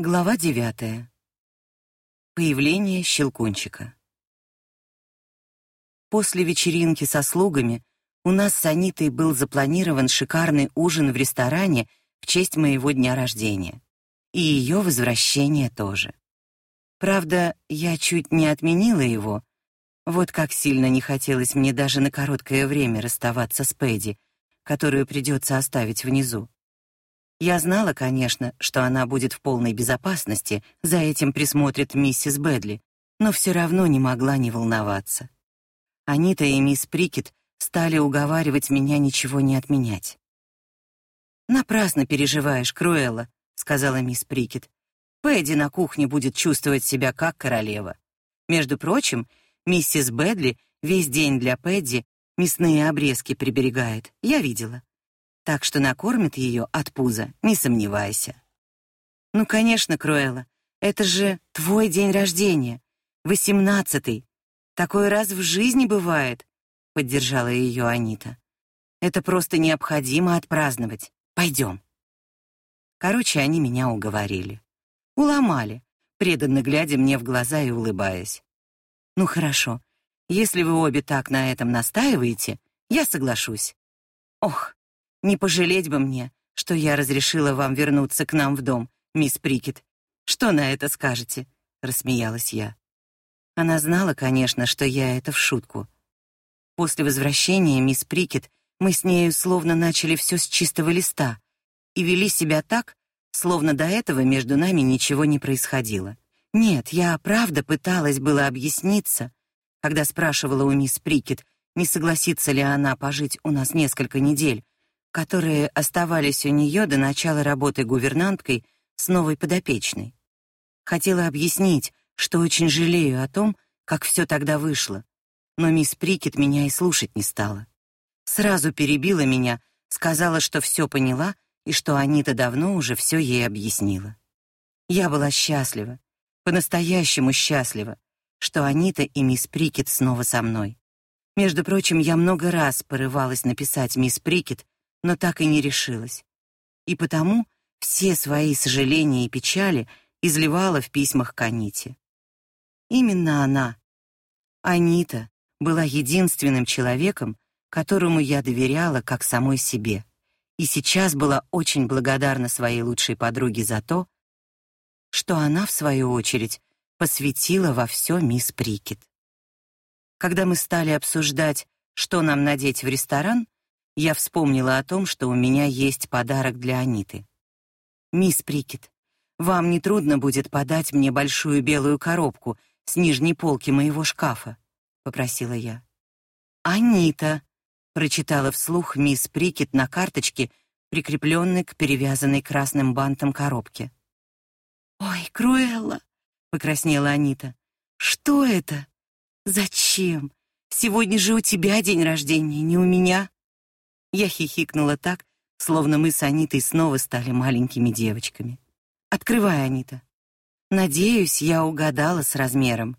Глава девятая. Появление щелкунчика. После вечеринки со слугами у нас с Анитой был запланирован шикарный ужин в ресторане в честь моего дня рождения. И ее возвращение тоже. Правда, я чуть не отменила его. Вот как сильно не хотелось мне даже на короткое время расставаться с Пэдди, которую придется оставить внизу. Я знала, конечно, что она будет в полной безопасности, за этим присмотрит миссис Бэдли, но все равно не могла не волноваться. Анита и мисс Прикет стали уговаривать меня ничего не отменять. Напрасно переживаешь, Круэлла, сказала мисс Прикет. Пэдди на кухне будет чувствовать себя как королева. Между прочим, миссис Бэдли весь день для Пэдди мясные обрезки приберегает. Я видела так что накормит ее от пуза, не сомневайся. Ну, конечно, Круэлла, это же твой день рождения, восемнадцатый. Такой раз в жизни бывает, поддержала ее Анита. Это просто необходимо отпраздновать. Пойдем. Короче, они меня уговорили. Уломали, преданно глядя мне в глаза и улыбаясь. Ну хорошо. Если вы обе так на этом настаиваете, я соглашусь. Ох, не пожалеть бы мне, что я разрешила вам вернуться к нам в дом, мисс Прикет. Что на это скажете? рассмеялась я. Она знала, конечно, что я это в шутку. После возвращения мисс Прикет мы с нею словно начали все с чистого листа и вели себя так, словно до этого между нами ничего не происходило. Нет, я правда пыталась было объясниться, когда спрашивала у мисс Прикет, не согласится ли она пожить у нас несколько недель, которые оставались у нее до начала работы гувернанткой с новой подопечной. Хотела объяснить, что очень жалею о том, как все тогда вышло, но мисс Прикет меня и слушать не стала. Сразу перебила меня, сказала, что все поняла и что Анита давно уже все ей объяснила. Я была счастлива, по-настоящему счастлива, что Анита и мисс Прикет снова со мной. Между прочим, я много раз порывалась написать мисс Прикет но так и не решилась. И потому все свои сожаления и печали изливала в письмах к Аните. Именно она, Анита, была единственным человеком, которому я доверяла как самой себе, и сейчас была очень благодарна своей лучшей подруге за то, что она в свою очередь посвятила во все мисс Прикет. Когда мы стали обсуждать, что нам надеть в ресторан, я вспомнила о том, что у меня есть подарок для Аниты. Мисс Прикет, вам не трудно будет подать мне большую белую коробку с нижней полки моего шкафа, попросила я. Анита, прочитала вслух мисс Прикет на карточке, прикрепленной к перевязанной красным бантом коробке. Ой, Круэлла, покраснела Анита. Что это? Зачем? Сегодня же у тебя день рождения, не у меня. Я хихикнула так, словно мы с Анитой снова стали маленькими девочками. Открывай, Анита. Надеюсь, я угадала с размером.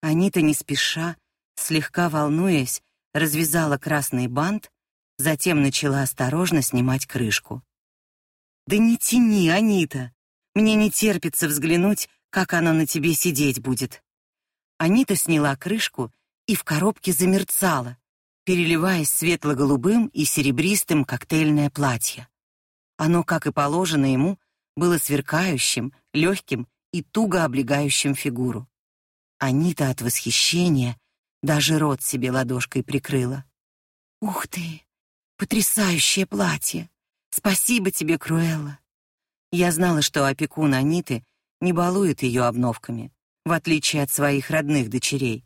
Анита не спеша, слегка волнуясь, развязала красный бант, затем начала осторожно снимать крышку. Да не тяни, Анита. Мне не терпится взглянуть, как оно на тебе сидеть будет. Анита сняла крышку и в коробке замерцала, переливаясь светло-голубым и серебристым коктейльное платье. Оно, как и положено ему, было сверкающим, легким и туго облегающим фигуру. Анита от восхищения даже рот себе ладошкой прикрыла. Ух ты, потрясающее платье. Спасибо тебе, Круэлла. Я знала, что опекун Аниты не балует ее обновками, в отличие от своих родных дочерей.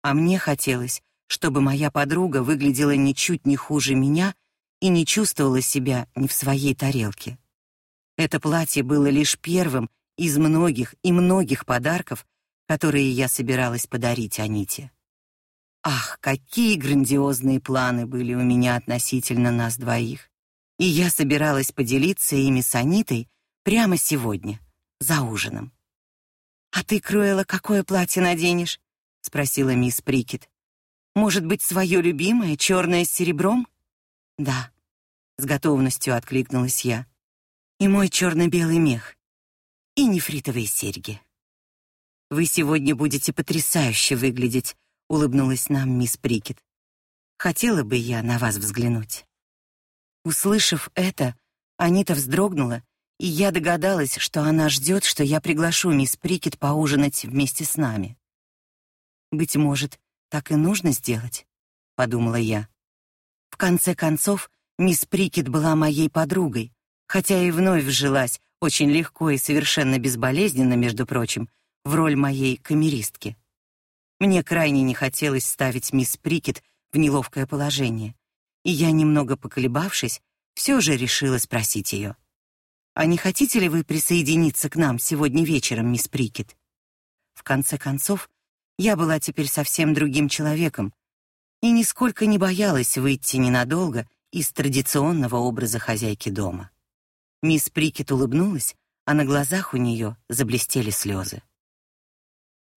А мне хотелось, чтобы моя подруга выглядела ничуть не хуже меня и не чувствовала себя не в своей тарелке. Это платье было лишь первым из многих и многих подарков, которые я собиралась подарить Аните. Ах, какие грандиозные планы были у меня относительно нас двоих. И я собиралась поделиться ими с Анитой прямо сегодня, за ужином. А ты, Круэлла, какое платье наденешь? спросила мисс Прикет. Может быть, свое любимое, черное с серебром? Да, с готовностью откликнулась я. И мой черно белый мех. и нефритовые серьги. Вы сегодня будете потрясающе выглядеть, улыбнулась нам мисс Прикет. Хотела бы я на вас взглянуть. Услышав это, Анита вздрогнула, и я догадалась, что она ждет, что я приглашу мисс Прикет поужинать вместе с нами. Быть может, так и нужно сделать, подумала я. В конце концов, мисс Прикет была моей подругой, хотя и вновь вжилась очень легко и совершенно безболезненно, между прочим, в роль моей камеристки. Мне крайне не хотелось ставить мисс Прикет в неловкое положение, и я, немного поколебавшись, все же решила спросить ее. «А не хотите ли вы присоединиться к нам сегодня вечером, мисс Прикет?» В конце концов, я была теперь совсем другим человеком и нисколько не боялась выйти ненадолго из традиционного образа хозяйки дома. Мисс Прикет улыбнулась, а на глазах у нее заблестели слезы.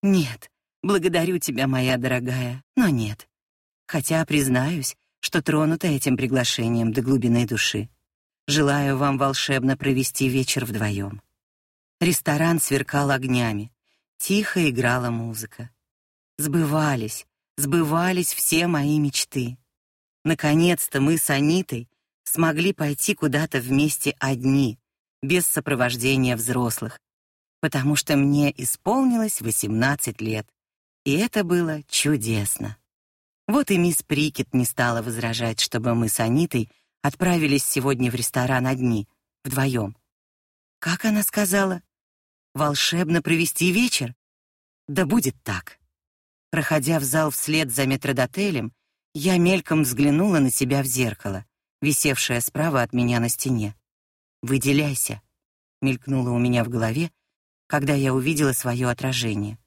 Нет, благодарю тебя, моя дорогая, но нет. Хотя признаюсь, что тронута этим приглашением до глубины души. Желаю вам волшебно провести вечер вдвоем. Ресторан сверкал огнями, тихо играла музыка. Сбывались, сбывались все мои мечты. Наконец-то мы с Анитой смогли пойти куда-то вместе одни, без сопровождения взрослых, потому что мне исполнилось 18 лет, и это было чудесно. Вот и мисс Прикет не стала возражать, чтобы мы с Анитой отправились сегодня в ресторан одни, вдвоем. Как она сказала? Волшебно провести вечер? Да будет так. Проходя в зал вслед за метрдотелем, я мельком взглянула на себя в зеркало висевшая справа от меня на стене. «Выделяйся», — мелькнуло у меня в голове, когда я увидела свое отражение.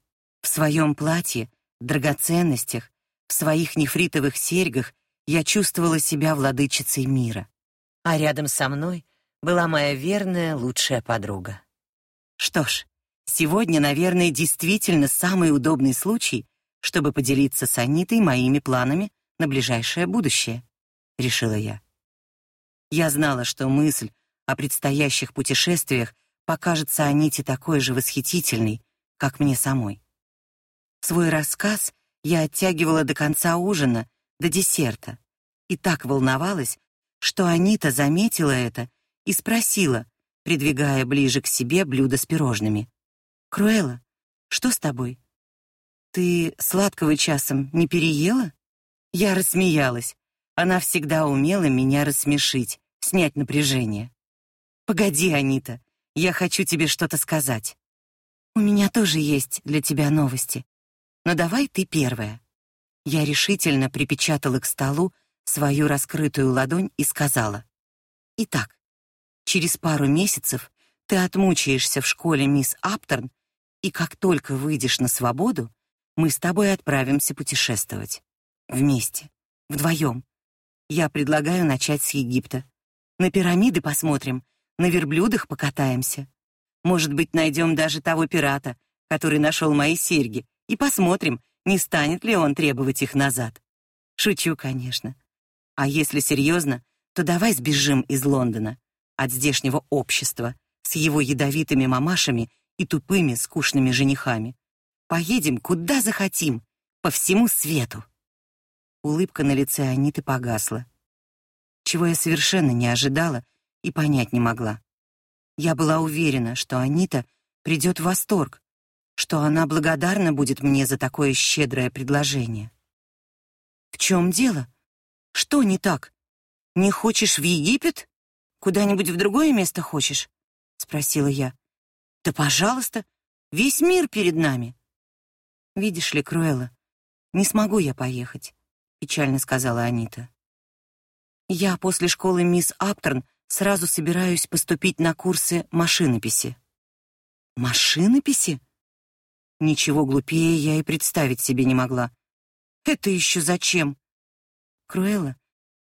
В своем платье, драгоценностях, в своих нефритовых серьгах я чувствовала себя владычицей мира. А рядом со мной была моя верная лучшая подруга. Что ж, сегодня, наверное, действительно самый удобный случай, чтобы поделиться с Анитой моими планами на ближайшее будущее, решила я. Я знала, что мысль о предстоящих путешествиях покажется Аните такой же восхитительной, как мне самой. Свой рассказ я оттягивала до конца ужина, до десерта, и так волновалась, что Анита заметила это и спросила, придвигая ближе к себе блюдо с пирожными: "Круэлла, что с тобой? Ты сладкого часом не переела?" Я рассмеялась. Она всегда умела меня рассмешить, снять напряжение. Погоди, Анита, я хочу тебе что-то сказать. У меня тоже есть для тебя новости. Но давай ты первая. Я решительно припечатала к столу свою раскрытую ладонь и сказала: "Итак, через пару месяцев ты отмучаешься в школе мисс Аптерн, и как только выйдешь на свободу, мы с тобой отправимся путешествовать вместе, вдвоем. Я предлагаю начать с Египта. На пирамиды посмотрим, на верблюдах покатаемся. Может быть, найдем даже того пирата, который нашел мои серьги, и посмотрим, не станет ли он требовать их назад. Шучу, конечно. А если серьезно, то давай сбежим из Лондона, от здешнего общества, с его ядовитыми мамашами и тупыми, скучными женихами. Поедем куда захотим, по всему свету. Улыбка на лице Аниты погасла чего я совершенно не ожидала и понять не могла. Я была уверена, что Анита придет в восторг, что она благодарна будет мне за такое щедрое предложение. В чем дело? Что не так? Не хочешь в Египет? Куда-нибудь в другое место хочешь? спросила я. Да, пожалуйста, весь мир перед нами. Видишь ли, Круэлла, не смогу я поехать, печально сказала Анита. Я после школы мисс Аптерн сразу собираюсь поступить на курсы машинописи. Машинописи? Ничего глупее я и представить себе не могла. Это еще зачем? Круэлла,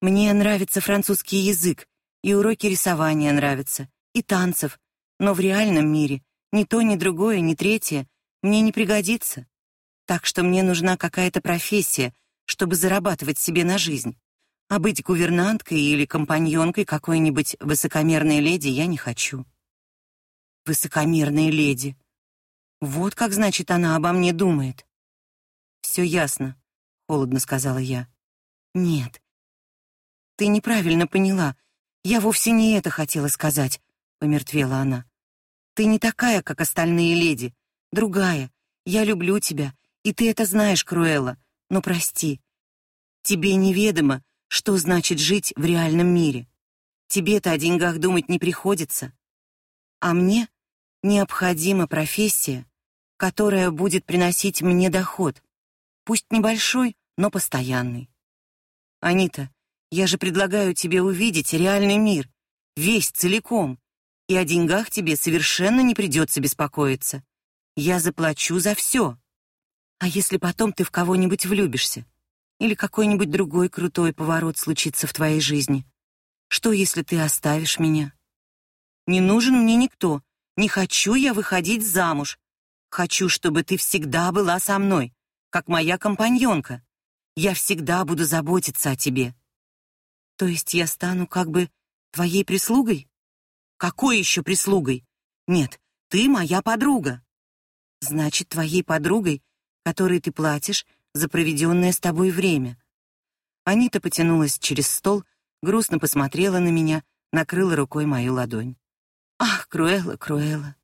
мне нравится французский язык, и уроки рисования нравятся, и танцев, но в реальном мире ни то, ни другое, ни третье мне не пригодится. Так что мне нужна какая-то профессия, чтобы зарабатывать себе на жизнь. А быть гувернанткой или компаньонкой какой-нибудь высокомерной леди я не хочу. Высокомерная леди. Вот как, значит, она обо мне думает. Все ясно, холодно сказала я. Нет. Ты неправильно поняла. Я вовсе не это хотела сказать, помертвела она. Ты не такая, как остальные леди, другая. Я люблю тебя, и ты это знаешь, Круэлла. Но прости. Тебе неведомо, что значит жить в реальном мире. Тебе-то о деньгах думать не приходится. А мне необходима профессия, которая будет приносить мне доход, пусть небольшой, но постоянный. Анита, я же предлагаю тебе увидеть реальный мир, весь целиком, и о деньгах тебе совершенно не придется беспокоиться. Я заплачу за все. А если потом ты в кого-нибудь влюбишься? Или какой-нибудь другой крутой поворот случится в твоей жизни? Что, если ты оставишь меня? Не нужен мне никто. Не хочу я выходить замуж. Хочу, чтобы ты всегда была со мной, как моя компаньонка. Я всегда буду заботиться о тебе. То есть я стану как бы твоей прислугой? Какой еще прислугой? Нет, ты моя подруга. Значит, твоей подругой, которой ты платишь за проведенное с тобой время. Анита потянулась через стол, грустно посмотрела на меня, накрыла рукой мою ладонь. Ах, Круэлла, Круэлла,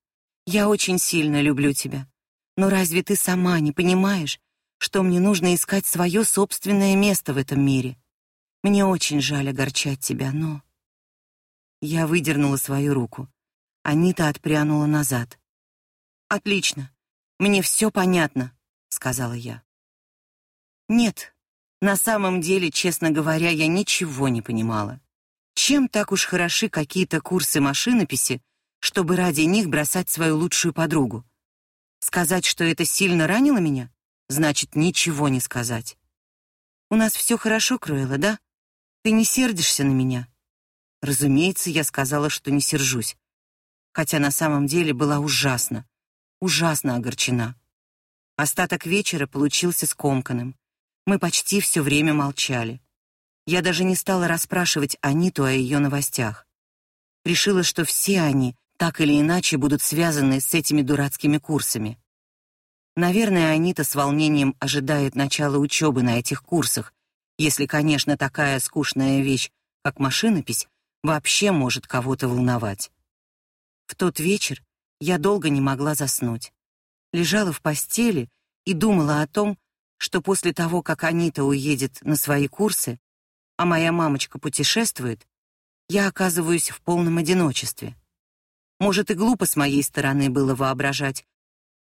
я очень сильно люблю тебя. Но разве ты сама не понимаешь, что мне нужно искать свое собственное место в этом мире? Мне очень жаль огорчать тебя, но я выдернула свою руку. Анита отпрянула назад. Отлично. Мне все понятно, сказала я. Нет, на самом деле, честно говоря, я ничего не понимала. Чем так уж хороши какие-то курсы машинописи, чтобы ради них бросать свою лучшую подругу? Сказать, что это сильно ранило меня, значит ничего не сказать. У нас все хорошо, Круэлла, да? Ты не сердишься на меня? Разумеется, я сказала, что не сержусь, хотя на самом деле была ужасно, ужасно огорчена. Остаток вечера получился скомканным. Мы почти все время молчали. Я даже не стала расспрашивать Аниту о ее новостях. Решила, что все они так или иначе будут связаны с этими дурацкими курсами. Наверное, Анита с волнением ожидает начала учебы на этих курсах, если, конечно, такая скучная вещь, как машинопись, вообще может кого-то волновать. В тот вечер я долго не могла заснуть. Лежала в постели и думала о том, что после того, как Анита уедет на свои курсы, а моя мамочка путешествует, я оказываюсь в полном одиночестве. Может, и глупо с моей стороны было воображать,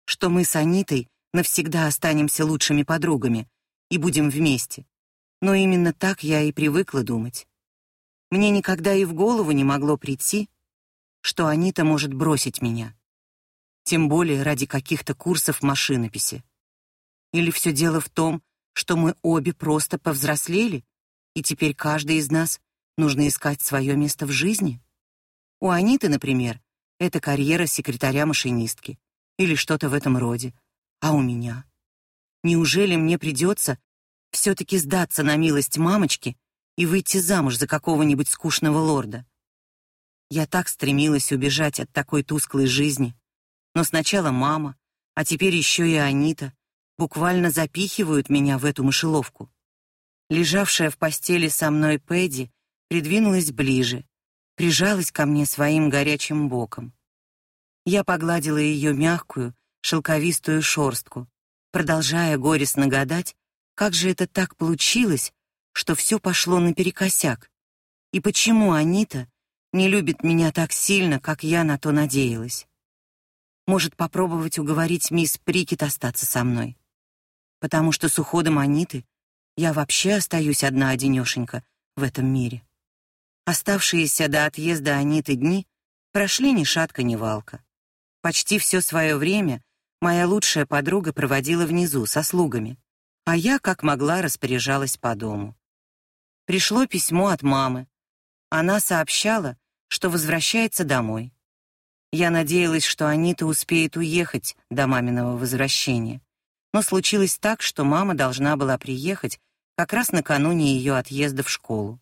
что мы с Анитой навсегда останемся лучшими подругами и будем вместе. Но именно так я и привыкла думать. Мне никогда и в голову не могло прийти, что Анита может бросить меня. Тем более ради каких-то курсов машинописи. Или все дело в том, что мы обе просто повзрослели, и теперь каждый из нас нужно искать свое место в жизни? У Аниты, например, это карьера секретаря-машинистки или что-то в этом роде. А у меня? Неужели мне придется все таки сдаться на милость мамочки и выйти замуж за какого-нибудь скучного лорда? Я так стремилась убежать от такой тусклой жизни. Но сначала мама, а теперь еще и Анита буквально запихивают меня в эту мышеловку. Лежавшая в постели со мной Пэдди придвинулась ближе, прижалась ко мне своим горячим боком. Я погладила ее мягкую, шелковистую шорстку, продолжая горестно гадать, как же это так получилось, что все пошло наперекосяк, и почему Анита не любит меня так сильно, как я на то надеялась. Может, попробовать уговорить мисс Прикет остаться со мной потому что с уходом Аниты я вообще остаюсь одна одинешенька в этом мире. Оставшиеся до отъезда Аниты дни прошли ни шатка, ни валка. Почти все свое время моя лучшая подруга проводила внизу со слугами, а я как могла распоряжалась по дому. Пришло письмо от мамы. Она сообщала, что возвращается домой. Я надеялась, что Анита успеет уехать до маминого возвращения. Но случилось так, что мама должна была приехать как раз накануне ее отъезда в школу.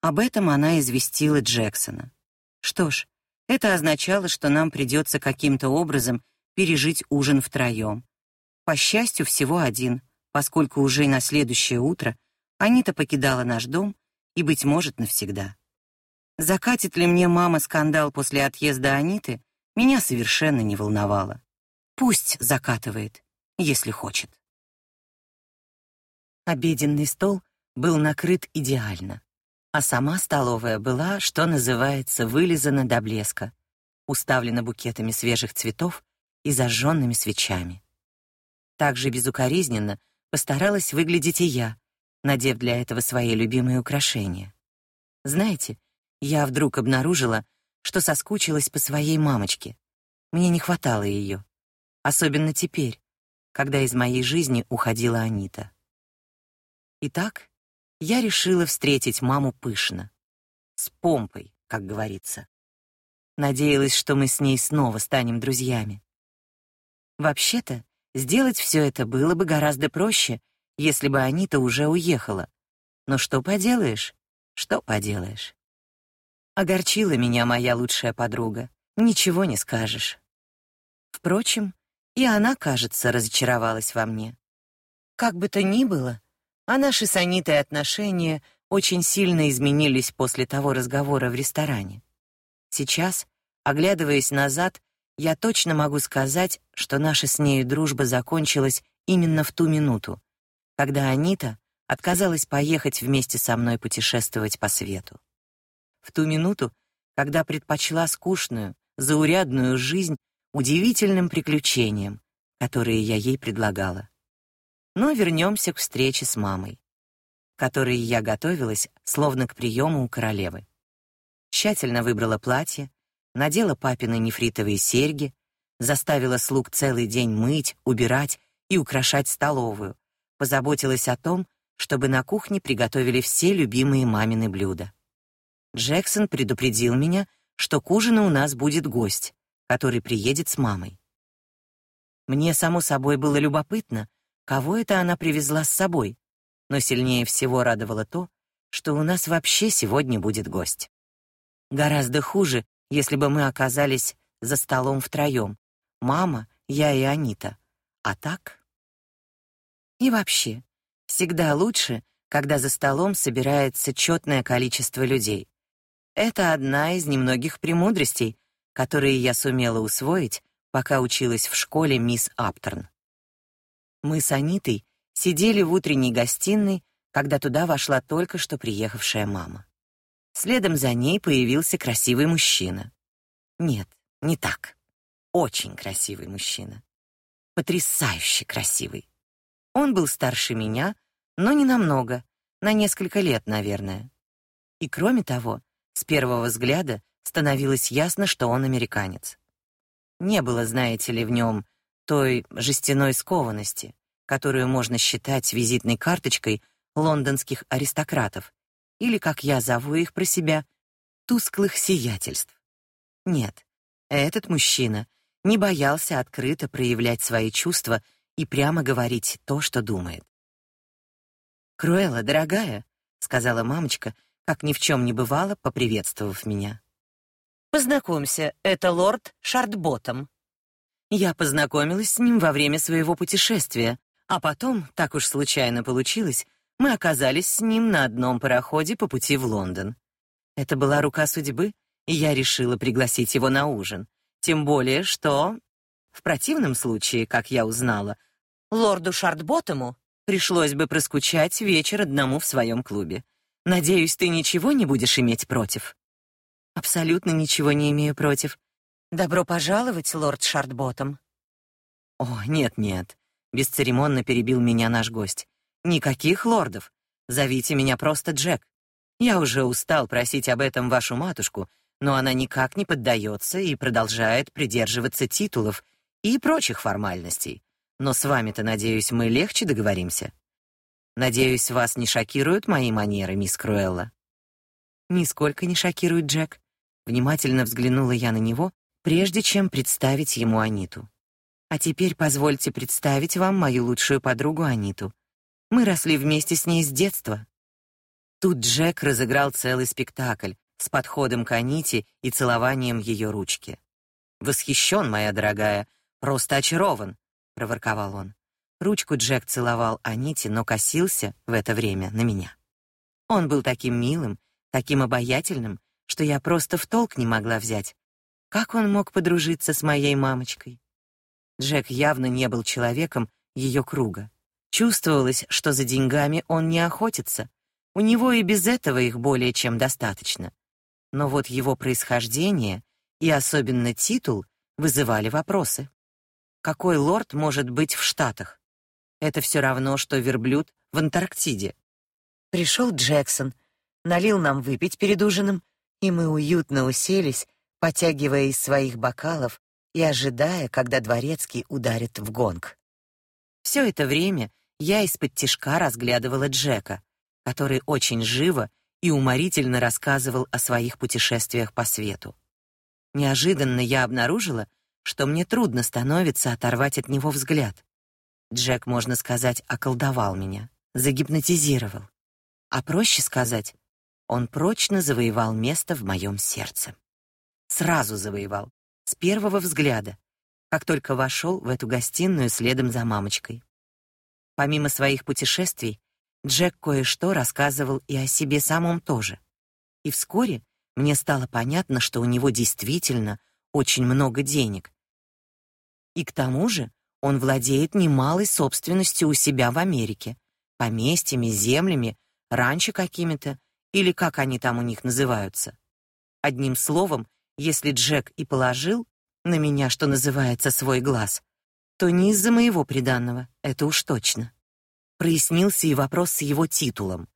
Об этом она известила Джексона. Что ж, Это означало, что нам придется каким-то образом пережить ужин втроем. По счастью, всего один, поскольку уже на следующее утро Анита покидала наш дом и, быть может, навсегда. Закатит ли мне мама скандал после отъезда Аниты, меня совершенно не волновало. Пусть закатывает, если хочет. Обеденный стол был накрыт идеально, а сама столовая была, что называется, вылизана до блеска, уставлена букетами свежих цветов и зажженными свечами. Также безукоризненно постаралась выглядеть и я, надев для этого свои любимые украшения. Знаете, я вдруг обнаружила, что соскучилась по своей мамочке. Мне не хватало ее, особенно теперь, когда из моей жизни уходила Анита. Итак, я решила встретить маму пышно, с помпой, как говорится. Надеялась, что мы с ней снова станем друзьями. Вообще-то, сделать все это было бы гораздо проще, если бы Анита уже уехала. Но что поделаешь? Что поделаешь? Огорчила меня моя лучшая подруга. Ничего не скажешь. Впрочем, и она, кажется, разочаровалась во мне. Как бы то ни было, а наши с Анитой отношения очень сильно изменились после того разговора в ресторане. Сейчас, оглядываясь назад, я точно могу сказать, что наша с ней дружба закончилась именно в ту минуту, когда Анита отказалась поехать вместе со мной путешествовать по свету. В ту минуту, когда предпочла скучную, заурядную жизнь удивительным приключениям, которые я ей предлагала. Но вернемся к встрече с мамой, которой я готовилась словно к приему у королевы. Тщательно выбрала платье, надела папины нефритовые серьги, заставила слуг целый день мыть, убирать и украшать столовую, позаботилась о том, чтобы на кухне приготовили все любимые мамины блюда. Джексон предупредил меня, что к ужину у нас будет гость, который приедет с мамой. Мне само собой было любопытно, кого это она привезла с собой, но сильнее всего радовало то, что у нас вообще сегодня будет гость. Гораздо хуже, если бы мы оказались за столом втроем: мама, я и Анита. А так и вообще, всегда лучше, когда за столом собирается четное количество людей. Это одна из немногих премудростей, которые я сумела усвоить, пока училась в школе мисс Аптерн. Мы с Анитой сидели в утренней гостиной, когда туда вошла только что приехавшая мама. Следом за ней появился красивый мужчина. Нет, не так. Очень красивый мужчина. Потрясающе красивый. Он был старше меня, но не намного, на несколько лет, наверное. И кроме того, с первого взгляда становилось ясно, что он американец. Не было, знаете ли, в нем той жестяной скованности, которую можно считать визитной карточкой лондонских аристократов, или, как я зову их про себя, тусклых сиятельств. Нет, этот мужчина не боялся открыто проявлять свои чувства и прямо говорить то, что думает. «Круэлла, дорогая», — сказала мамочка, как ни в чем не бывало, поприветствовав меня. «Познакомься, это лорд Шартботом». Я познакомилась с ним во время своего путешествия, а потом, так уж случайно получилось, мы оказались с ним на одном пароходе по пути в Лондон. Это была рука судьбы, и я решила пригласить его на ужин. Тем более, что в противном случае, как я узнала, Лорду Шартботому пришлось бы проскучать вечер одному в своем клубе. Надеюсь, ты ничего не будешь иметь против. Абсолютно ничего не имею против. Добро пожаловать, лорд Шартботом. О, нет-нет, бесцеремонно перебил меня наш гость. Никаких лордов. Зовите меня просто Джек. Я уже устал просить об этом вашу матушку, но она никак не поддается и продолжает придерживаться титулов и прочих формальностей. Но с вами-то, надеюсь, мы легче договоримся. Надеюсь, вас не шокируют мои манеры, мисс Круэлла. Нисколько не шокирует Джек. Внимательно взглянула я на него, прежде чем представить ему Аниту. А теперь позвольте представить вам мою лучшую подругу Аниту. Мы росли вместе с ней с детства. Тут Джек разыграл целый спектакль, с подходом к Аните и целованием ее ручки. «Восхищен, моя дорогая, просто очарован», — проворковал он. Ручку Джек целовал Аните, но косился в это время на меня. Он был таким милым, таким обаятельным, что я просто в толк не могла взять. Как он мог подружиться с моей мамочкой? Джек явно не был человеком ее круга. Чувствовалось, что за деньгами он не охотится. У него и без этого их более чем достаточно. Но вот его происхождение и особенно титул вызывали вопросы. Какой лорд может быть в Штатах? Это все равно что верблюд в Антарктиде. Пришел Джексон, налил нам выпить перед ужином, и мы уютно уселись, потягивая из своих бокалов и ожидая, когда дворецкий ударит в гонг. Все это время я из-под тишка разглядывала Джека, который очень живо и уморительно рассказывал о своих путешествиях по свету. Неожиданно я обнаружила, что мне трудно становится оторвать от него взгляд. Джек, можно сказать, околдовал меня, загипнотизировал. А проще сказать, он прочно завоевал место в моем сердце. Сразу завоевал, с первого взгляда, как только вошел в эту гостиную следом за мамочкой. Помимо своих путешествий, Джек кое-что рассказывал и о себе самом тоже. И вскоре мне стало понятно, что у него действительно очень много денег. И к тому же он владеет немалой собственностью у себя в Америке, поместьями, землями, ранчо какими-то или как они там у них называются. Одним словом, если Джек и положил на меня, что называется, свой глаз, то не из-за моего приданного, это уж точно. Прояснился и вопрос с его титулом.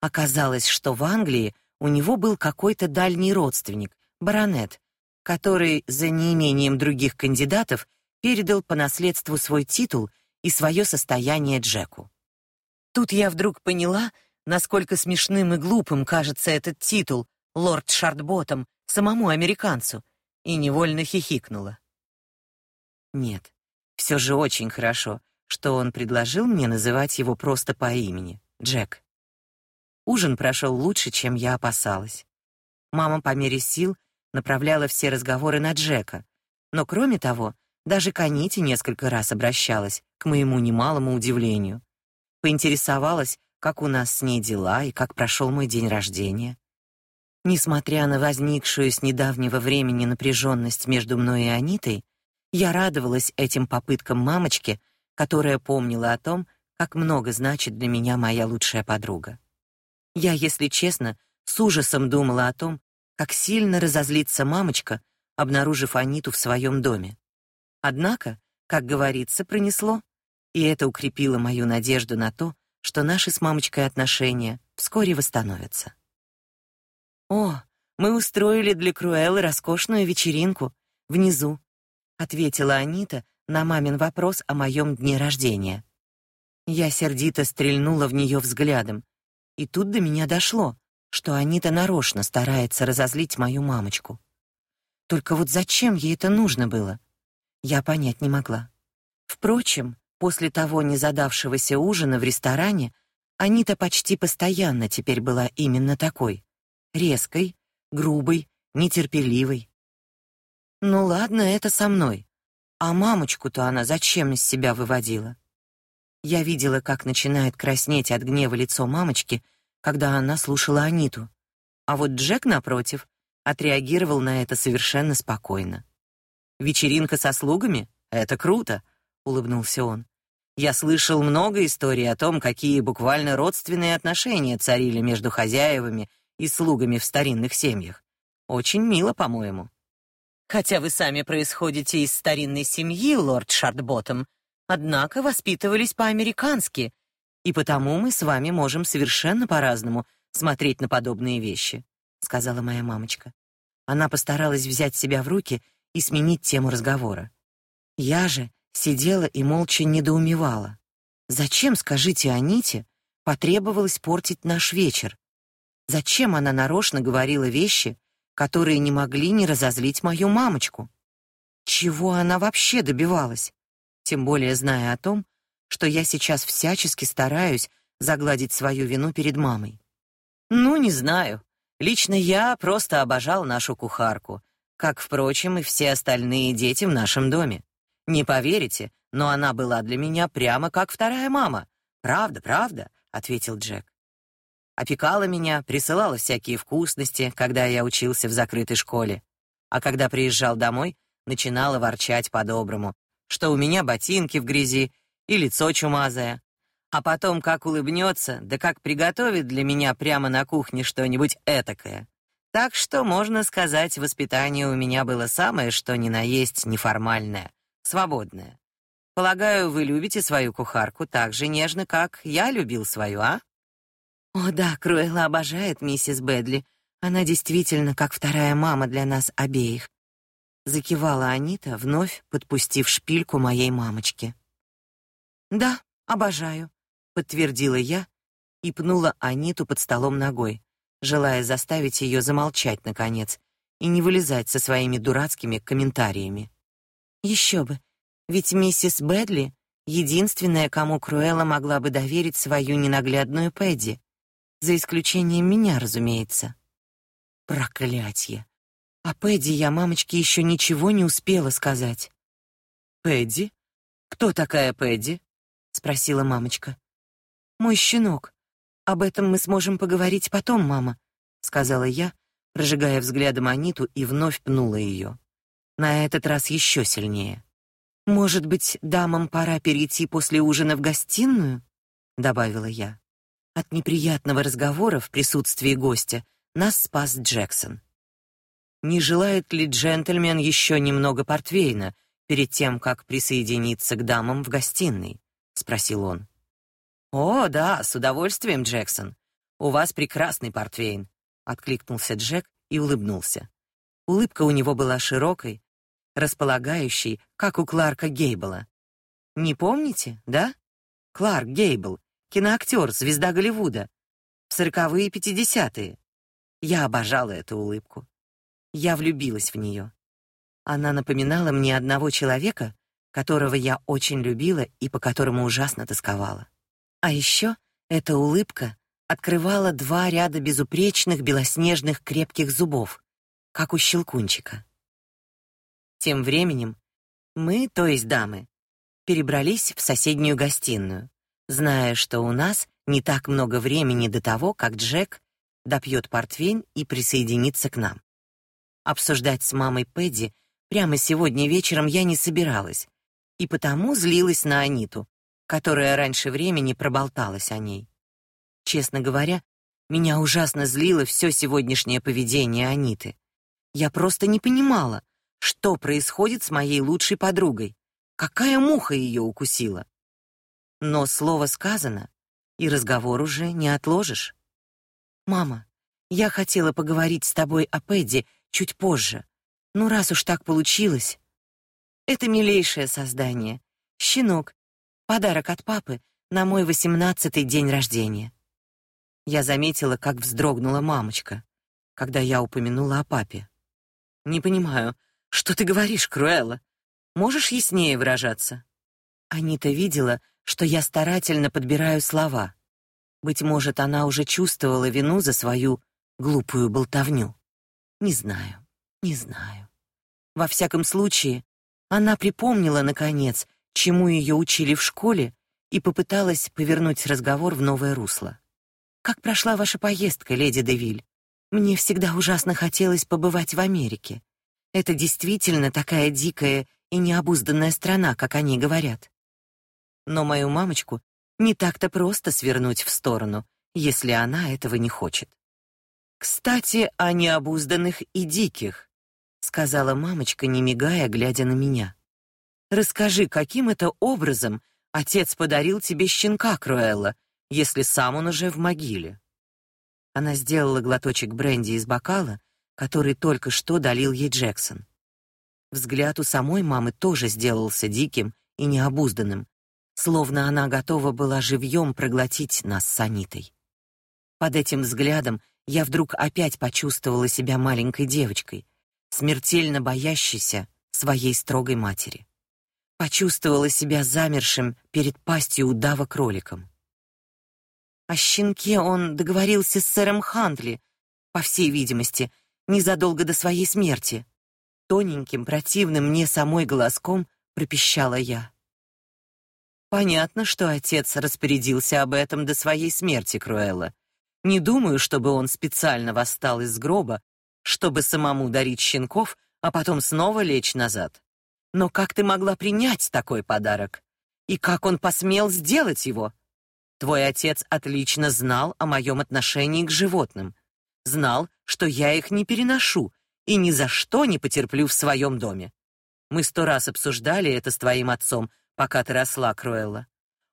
Оказалось, что в Англии у него был какой-то дальний родственник, баронет, который за неимением других кандидатов передал по наследству свой титул и свое состояние Джеку. Тут я вдруг поняла, насколько смешным и глупым кажется этот титул лорд Шартботом самому американцу, и невольно хихикнула. Нет, все же очень хорошо, что он предложил мне называть его просто по имени Джек. Ужин прошел лучше, чем я опасалась. Мама по мере сил направляла все разговоры на Джека, но кроме того, даже к Аните несколько раз обращалась, к моему немалому удивлению. Поинтересовалась, как у нас с ней дела и как прошел мой день рождения. Несмотря на возникшую с недавнего времени напряженность между мной и Анитой, я радовалась этим попыткам мамочки, которая помнила о том, как много значит для меня моя лучшая подруга. Я, если честно, с ужасом думала о том, как сильно разозлится мамочка, обнаружив Аниту в своем доме. Однако, как говорится, пронесло, и это укрепило мою надежду на то, что наши с мамочкой отношения вскоре восстановятся. О, мы устроили для Круэллы роскошную вечеринку внизу, ответила Анита на мамин вопрос о моем дне рождения. Я сердито стрельнула в нее взглядом, и тут до меня дошло, что Анита нарочно старается разозлить мою мамочку. Только вот зачем ей это нужно было? Я понять не могла. Впрочем, после того незадавшегося ужина в ресторане Анита почти постоянно теперь была именно такой резкой, грубой, нетерпеливой. Ну ладно, это со мной. А мамочку-то она зачем из себя выводила? Я видела, как начинает краснеть от гнева лицо мамочки, когда она слушала Аниту. А вот Джек напротив отреагировал на это совершенно спокойно. Вечеринка со слугами это круто, улыбнулся он. Я слышал много историй о том, какие буквально родственные отношения царили между хозяевами и слугами в старинных семьях. Очень мило, по-моему. Хотя вы сами происходите из старинной семьи, лорд Шартботом, однако воспитывались по-американски, и потому мы с вами можем совершенно по-разному смотреть на подобные вещи, сказала моя мамочка. Она постаралась взять себя в руки и сменить тему разговора. Я же сидела и молча недоумевала. Зачем, скажите Аните, потребовалось портить наш вечер? Зачем она нарочно говорила вещи, которые не могли не разозлить мою мамочку? Чего она вообще добивалась? Тем более зная о том, что я сейчас всячески стараюсь загладить свою вину перед мамой. Ну, не знаю, Лично я просто обожал нашу кухарку, как, впрочем, и все остальные дети в нашем доме. Не поверите, но она была для меня прямо как вторая мама. Правда, правда, ответил Джек. Опекала меня, присылала всякие вкусности, когда я учился в закрытой школе. А когда приезжал домой, начинала ворчать по-доброму, что у меня ботинки в грязи и лицо чумазое. А потом как улыбнется, да как приготовит для меня прямо на кухне что-нибудь этакое. Так что, можно сказать, воспитание у меня было самое, что ни на есть неформальное, свободное. Полагаю, вы любите свою кухарку так же нежно, как я любил свою, а? О да, Круэлла обожает миссис Бэдли. Она действительно как вторая мама для нас обеих. Закивала Анита, вновь подпустив шпильку моей мамочке. Да, обожаю, подтвердила я и пнула Аниту под столом ногой, желая заставить ее замолчать наконец и не вылезать со своими дурацкими комментариями. Еще бы, ведь миссис Бэдли единственная, кому Круэлла могла бы доверить свою ненаглядную Пэдди, за исключением меня, разумеется. Проклятье. А Пэдди я мамочке еще ничего не успела сказать. Пэдди? Кто такая Пэдди? спросила мамочка. Мой щенок. Об этом мы сможем поговорить потом, мама, сказала я, прожигая взглядом Аниту и вновь пнула ее. На этот раз еще сильнее. Может быть, дамам пора перейти после ужина в гостиную? добавила я. От неприятного разговора в присутствии гостя нас спас Джексон. Не желает ли джентльмен еще немного портвейна перед тем, как присоединиться к дамам в гостиной? спросил он. О, да, с удовольствием, Джексон. У вас прекрасный портвейн, откликнулся Джек и улыбнулся. Улыбка у него была широкой, располагающей, как у Кларка Гейбла. Не помните, да? Кларк Гейбл, киноактер, звезда Голливуда. В сороковые и пятидесятые. Я обожала эту улыбку. Я влюбилась в нее. Она напоминала мне одного человека, которого я очень любила и по которому ужасно тосковала. А еще эта улыбка открывала два ряда безупречных белоснежных крепких зубов, как у щелкунчика. Тем временем мы, то есть дамы, перебрались в соседнюю гостиную, зная, что у нас не так много времени до того, как Джек допьет портвейн и присоединится к нам. Обсуждать с мамой Пэдди прямо сегодня вечером я не собиралась, и потому злилась на Аниту, которая раньше времени проболталась о ней. Честно говоря, меня ужасно злило все сегодняшнее поведение Аниты. Я просто не понимала, что происходит с моей лучшей подругой. Какая муха ее укусила? Но слово сказано, и разговор уже не отложишь. Мама, я хотела поговорить с тобой о Пэдди чуть позже. Ну раз уж так получилось. Это милейшее создание. Щенок. Подарок от папы на мой восемнадцатый день рождения. Я заметила, как вздрогнула мамочка, когда я упомянула о папе. Не понимаю, что ты говоришь, Круэлла? Можешь яснее выражаться? Анита видела, что я старательно подбираю слова. Быть может, она уже чувствовала вину за свою глупую болтовню. Не знаю, не знаю. Во всяком случае, она припомнила наконец, чему ее учили в школе, и попыталась повернуть разговор в новое русло. Как прошла ваша поездка, леди Девиль? Мне всегда ужасно хотелось побывать в Америке. Это действительно такая дикая и необузданная страна, как они говорят. Но мою мамочку не так-то просто свернуть в сторону, если она этого не хочет. Кстати, о необузданных и диких, сказала мамочка, не мигая, глядя на меня. Расскажи, каким это образом отец подарил тебе щенка Круэлла, если сам он уже в могиле? Она сделала глоточек бренди из бокала, который только что долил ей Джексон. Взгляд у самой мамы тоже сделался диким и необузданным, словно она готова была живьем проглотить нас с Анитой. Под этим взглядом я вдруг опять почувствовала себя маленькой девочкой, смертельно боящейся своей строгой матери. Почувствовала себя замершим перед пастью удава кроликом. О щенке он договорился с сэром Хантли, по всей видимости, незадолго до своей смерти. Тоненьким, противным мне самой голоском пропищала я. Понятно, что отец распорядился об этом до своей смерти, Круэлла. Не думаю, чтобы он специально восстал из гроба, чтобы самому дарить щенков, а потом снова лечь назад. Но как ты могла принять такой подарок? И как он посмел сделать его? Твой отец отлично знал о моем отношении к животным. Знал, что я их не переношу и ни за что не потерплю в своем доме. Мы сто раз обсуждали это с твоим отцом, пока ты росла, Кроэлла.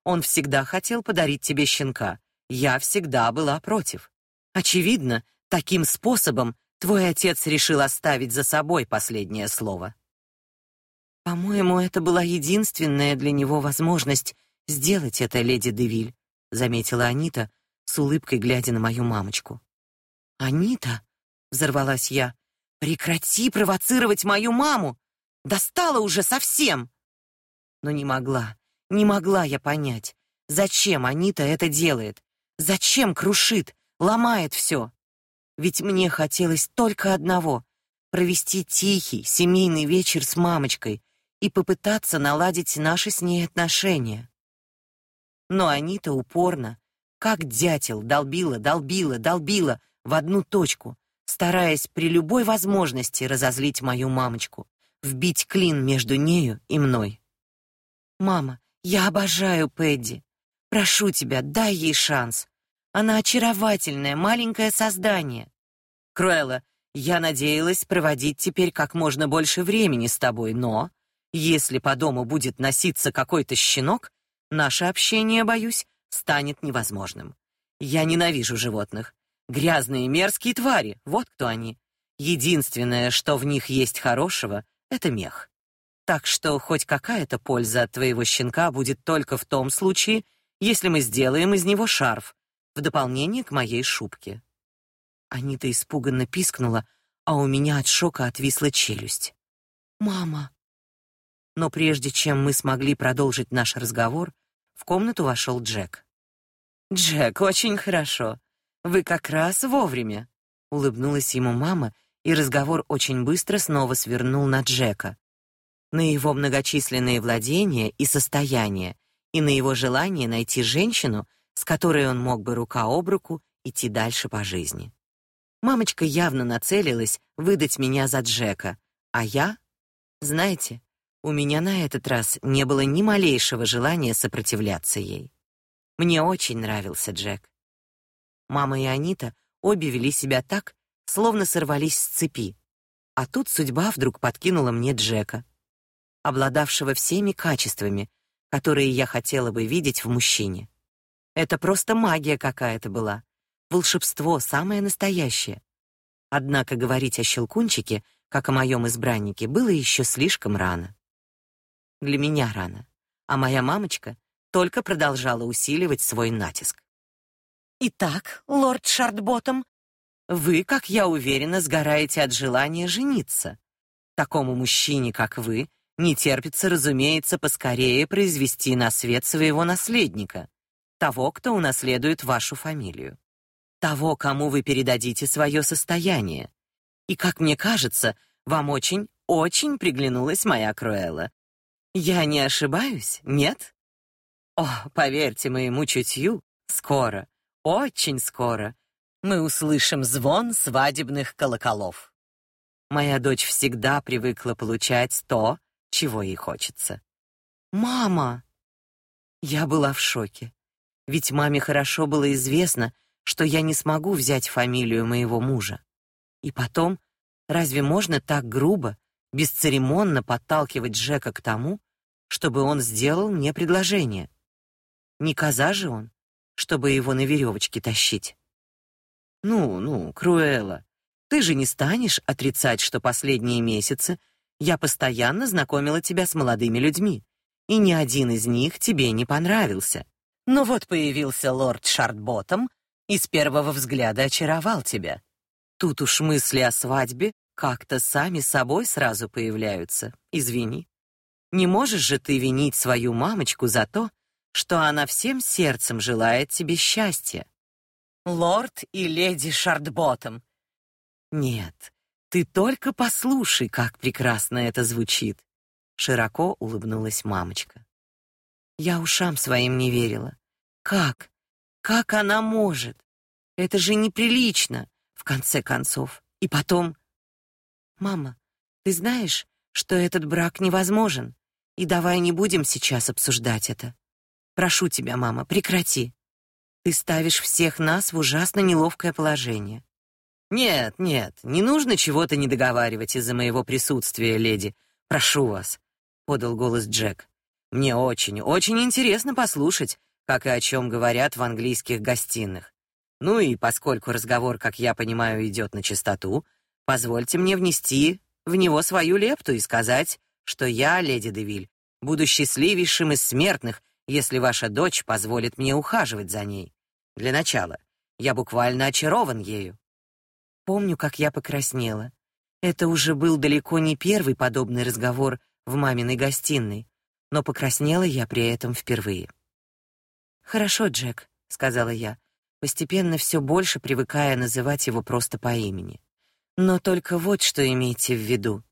Он всегда хотел подарить тебе щенка. Я всегда была против. Очевидно, таким способом твой отец решил оставить за собой последнее слово. По-моему, это была единственная для него возможность сделать это, леди Девиль, заметила Анита, с улыбкой глядя на мою мамочку. Анита, взорвалась я. Прекрати провоцировать мою маму. Достала уже совсем. Но не могла, не могла я понять, зачем Анита это делает. Зачем крушит, ломает все? Ведь мне хотелось только одного провести тихий семейный вечер с мамочкой и попытаться наладить наши с ней отношения. Но Анита упорно, как дятел, долбила, долбила, долбила в одну точку, стараясь при любой возможности разозлить мою мамочку, вбить клин между нею и мной. Мама, я обожаю Пэдди. Прошу тебя, дай ей шанс. Она очаровательное маленькое создание. Круэлла, я надеялась проводить теперь как можно больше времени с тобой, но если по дому будет носиться какой-то щенок, наше общение, боюсь, станет невозможным. Я ненавижу животных. Грязные мерзкие твари, вот кто они. Единственное, что в них есть хорошего это мех. Так что хоть какая-то польза от твоего щенка будет только в том случае, если мы сделаем из него шарф в дополнение к моей шубке. Анита испуганно пискнула, а у меня от шока отвисла челюсть. Мама. Но прежде чем мы смогли продолжить наш разговор, в комнату вошел Джек. Джек, очень хорошо. Вы как раз вовремя, улыбнулась ему мама, и разговор очень быстро снова свернул на Джека, на его многочисленные владения и состояние, и на его желание найти женщину, с которой он мог бы рука об руку идти дальше по жизни. Мамочка явно нацелилась выдать меня за Джека, а я, знаете, у меня на этот раз не было ни малейшего желания сопротивляться ей. Мне очень нравился Джек. Мама и Анита обе вели себя так, словно сорвались с цепи. А тут судьба вдруг подкинула мне Джека, обладавшего всеми качествами, которые я хотела бы видеть в мужчине. Это просто магия какая-то была, волшебство самое настоящее. Однако говорить о щелкунчике, как о моем избраннике, было еще слишком рано. Для меня рано, а моя мамочка только продолжала усиливать свой натиск. Итак, лорд Шартботом, вы, как я уверена, сгораете от желания жениться. Такому мужчине, как вы, не терпится, разумеется, поскорее произвести на свет своего наследника, того, кто унаследует вашу фамилию, того, кому вы передадите свое состояние. И, как мне кажется, вам очень, очень приглянулась моя Круэлла. Я не ошибаюсь, нет? О, поверьте моему чутью, скоро, очень скоро мы услышим звон свадебных колоколов. Моя дочь всегда привыкла получать то, чего ей хочется. Мама. Я была в шоке. Ведь маме хорошо было известно, что я не смогу взять фамилию моего мужа. И потом, разве можно так грубо, бесцеремонно подталкивать Джека к тому, чтобы он сделал мне предложение? Не коза же он, чтобы его на веревочке тащить. Ну, ну, Круэлла, ты же не станешь отрицать, что последние месяцы я постоянно знакомила тебя с молодыми людьми, и ни один из них тебе не понравился. Но вот появился лорд Шартботом и с первого взгляда очаровал тебя. Тут уж мысли о свадьбе как-то сами собой сразу появляются. Извини. Не можешь же ты винить свою мамочку за то, что она всем сердцем желает тебе счастья. Лорд и леди Шартботом, Нет, ты только послушай, как прекрасно это звучит. Широко улыбнулась мамочка. Я ушам своим не верила. Как? Как она может? Это же неприлично, в конце концов. И потом... Мама, ты знаешь, что этот брак невозможен, и давай не будем сейчас обсуждать это. Прошу тебя, мама, прекрати. Ты ставишь всех нас в ужасно неловкое положение. Нет, нет, не нужно чего-то недоговаривать из-за моего присутствия, леди. Прошу вас, подал голос Джек. Мне очень, очень интересно послушать, как и о чем говорят в английских гостиных. Ну и поскольку разговор, как я понимаю, идет на чистоту, позвольте мне внести в него свою лепту и сказать, что я, леди Девиль, буду счастливейшим из смертных, если ваша дочь позволит мне ухаживать за ней. Для начала, я буквально очарован ею. Помню, как я покраснела. Это уже был далеко не первый подобный разговор в маминой гостиной, но покраснела я при этом впервые. Хорошо, Джек, сказала я, постепенно все больше привыкая называть его просто по имени. Но только вот что имейте в виду.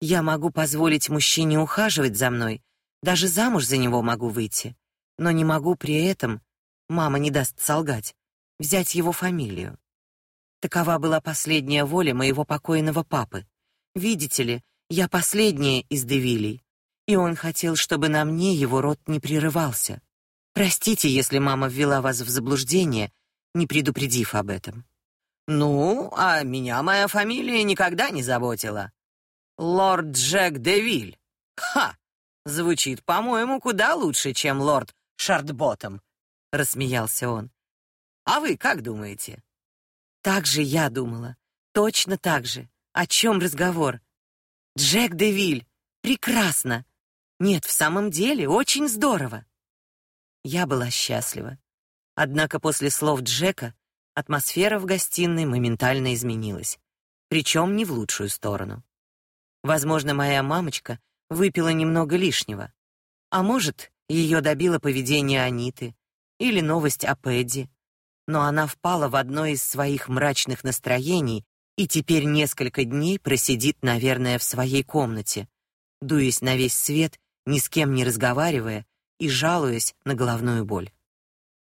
Я могу позволить мужчине ухаживать за мной, даже замуж за него могу выйти, но не могу при этом, мама не даст солгать, взять его фамилию. Такова была последняя воля моего покойного папы. Видите ли, я последняя из Девилей, и он хотел, чтобы на мне его род не прерывался. Простите, если мама ввела вас в заблуждение, не предупредив об этом. Ну, а меня моя фамилия никогда не заботила. Лорд Джек Девиль. Ха! Звучит, по-моему, куда лучше, чем лорд Шартботом, рассмеялся он. А вы как думаете? Так же я думала. Точно так же. О чем разговор? Джек Девиль. Прекрасно. Нет, в самом деле, очень здорово. Я была счастлива. Однако после слов Джека атмосфера в гостиной моментально изменилась, причем не в лучшую сторону. Возможно, моя мамочка выпила немного лишнего. А может, ее добило поведение Аниты или новость о Пэдди. Но она впала в одно из своих мрачных настроений и теперь несколько дней просидит, наверное, в своей комнате, дуясь на весь свет ни с кем не разговаривая и жалуясь на головную боль.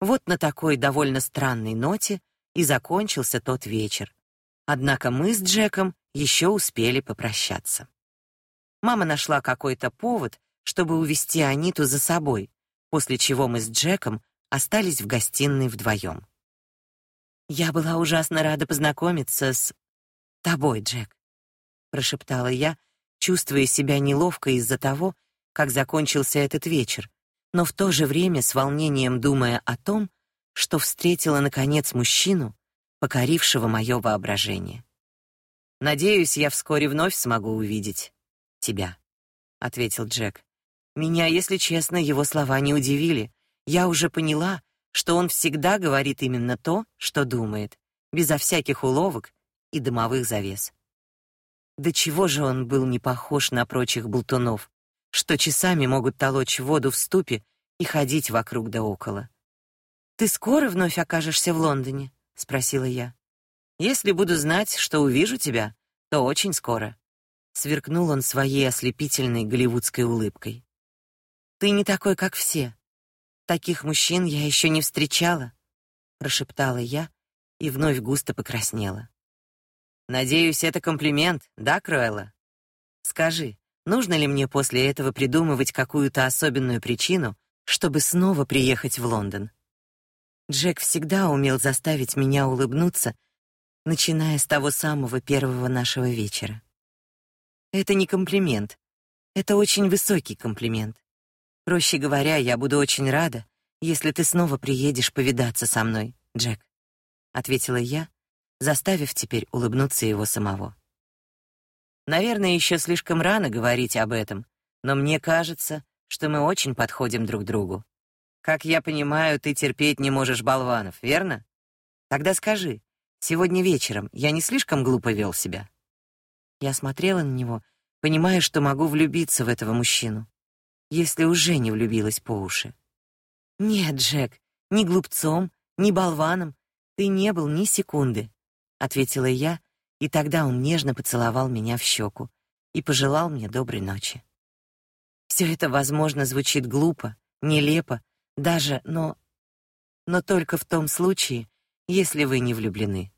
Вот на такой довольно странной ноте и закончился тот вечер. Однако мы с Джеком еще успели попрощаться. Мама нашла какой-то повод, чтобы увести Аниту за собой, после чего мы с Джеком остались в гостиной вдвоем. Я была ужасно рада познакомиться с тобой, Джек, прошептала я, чувствуя себя неловко из-за того, как закончился этот вечер, но в то же время с волнением думая о том, что встретила наконец мужчину, покорившего мое воображение. Надеюсь, я вскоре вновь смогу увидеть тебя, ответил Джек. Меня, если честно, его слова не удивили. Я уже поняла, что он всегда говорит именно то, что думает, безо всяких уловок и дымовых завес. До чего же он был не похож на прочих болтунов, что часами могут толочь воду в ступе и ходить вокруг да около. Ты скоро вновь окажешься в Лондоне, спросила я. Если буду знать, что увижу тебя, то очень скоро. Сверкнул он своей ослепительной голливудской улыбкой. Ты не такой, как все. Таких мужчин я еще не встречала, прошептала я и вновь густо покраснела. Надеюсь, это комплимент, да, Кроэла? Скажи, Нужно ли мне после этого придумывать какую-то особенную причину, чтобы снова приехать в Лондон? Джек всегда умел заставить меня улыбнуться, начиная с того самого первого нашего вечера. Это не комплимент. Это очень высокий комплимент. Проще говоря, я буду очень рада, если ты снова приедешь повидаться со мной, Джек, ответила я, заставив теперь улыбнуться его самого. Наверное, еще слишком рано говорить об этом, но мне кажется, что мы очень подходим друг другу. Как я понимаю, ты терпеть не можешь болванов, верно? Тогда скажи, сегодня вечером я не слишком глупо вел себя? Я смотрела на него, понимая, что могу влюбиться в этого мужчину, если уже не влюбилась по уши. Нет, Джек, ни глупцом, ни болваном ты не был ни секунды, ответила я И тогда он нежно поцеловал меня в щеку и пожелал мне доброй ночи. Все это, возможно, звучит глупо, нелепо, даже, но но только в том случае, если вы не влюблены.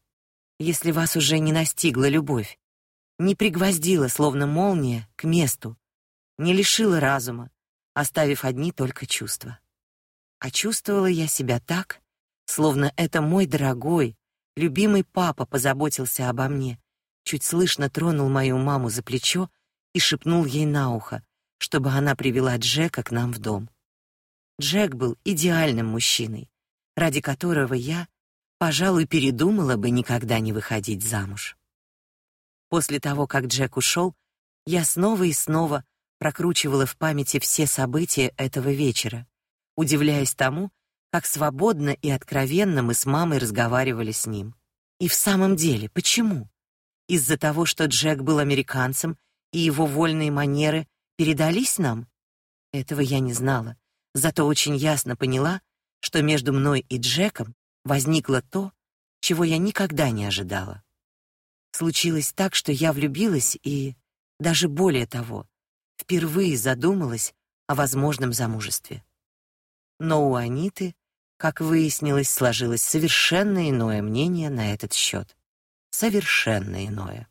Если вас уже не настигла любовь, не пригвоздила словно молния к месту, не лишила разума, оставив одни только чувства. А чувствовала я себя так, словно это мой дорогой, любимый папа позаботился обо мне, чуть слышно тронул мою маму за плечо и шепнул ей на ухо, чтобы она привела Джека к нам в дом. Джек был идеальным мужчиной, ради которого я, пожалуй, передумала бы никогда не выходить замуж. После того, как Джек ушел, я снова и снова прокручивала в памяти все события этого вечера, удивляясь тому, как свободно и откровенно мы с мамой разговаривали с ним. И в самом деле, почему? Из-за того, что Джек был американцем, и его вольные манеры передались нам? Этого я не знала, зато очень ясно поняла, что между мной и Джеком возникло то, чего я никогда не ожидала. Случилось так, что я влюбилась и даже более того, впервые задумалась о возможном замужестве. Но у Аниты, как выяснилось, сложилось совершенно иное мнение на этот счет. Совершенно иное.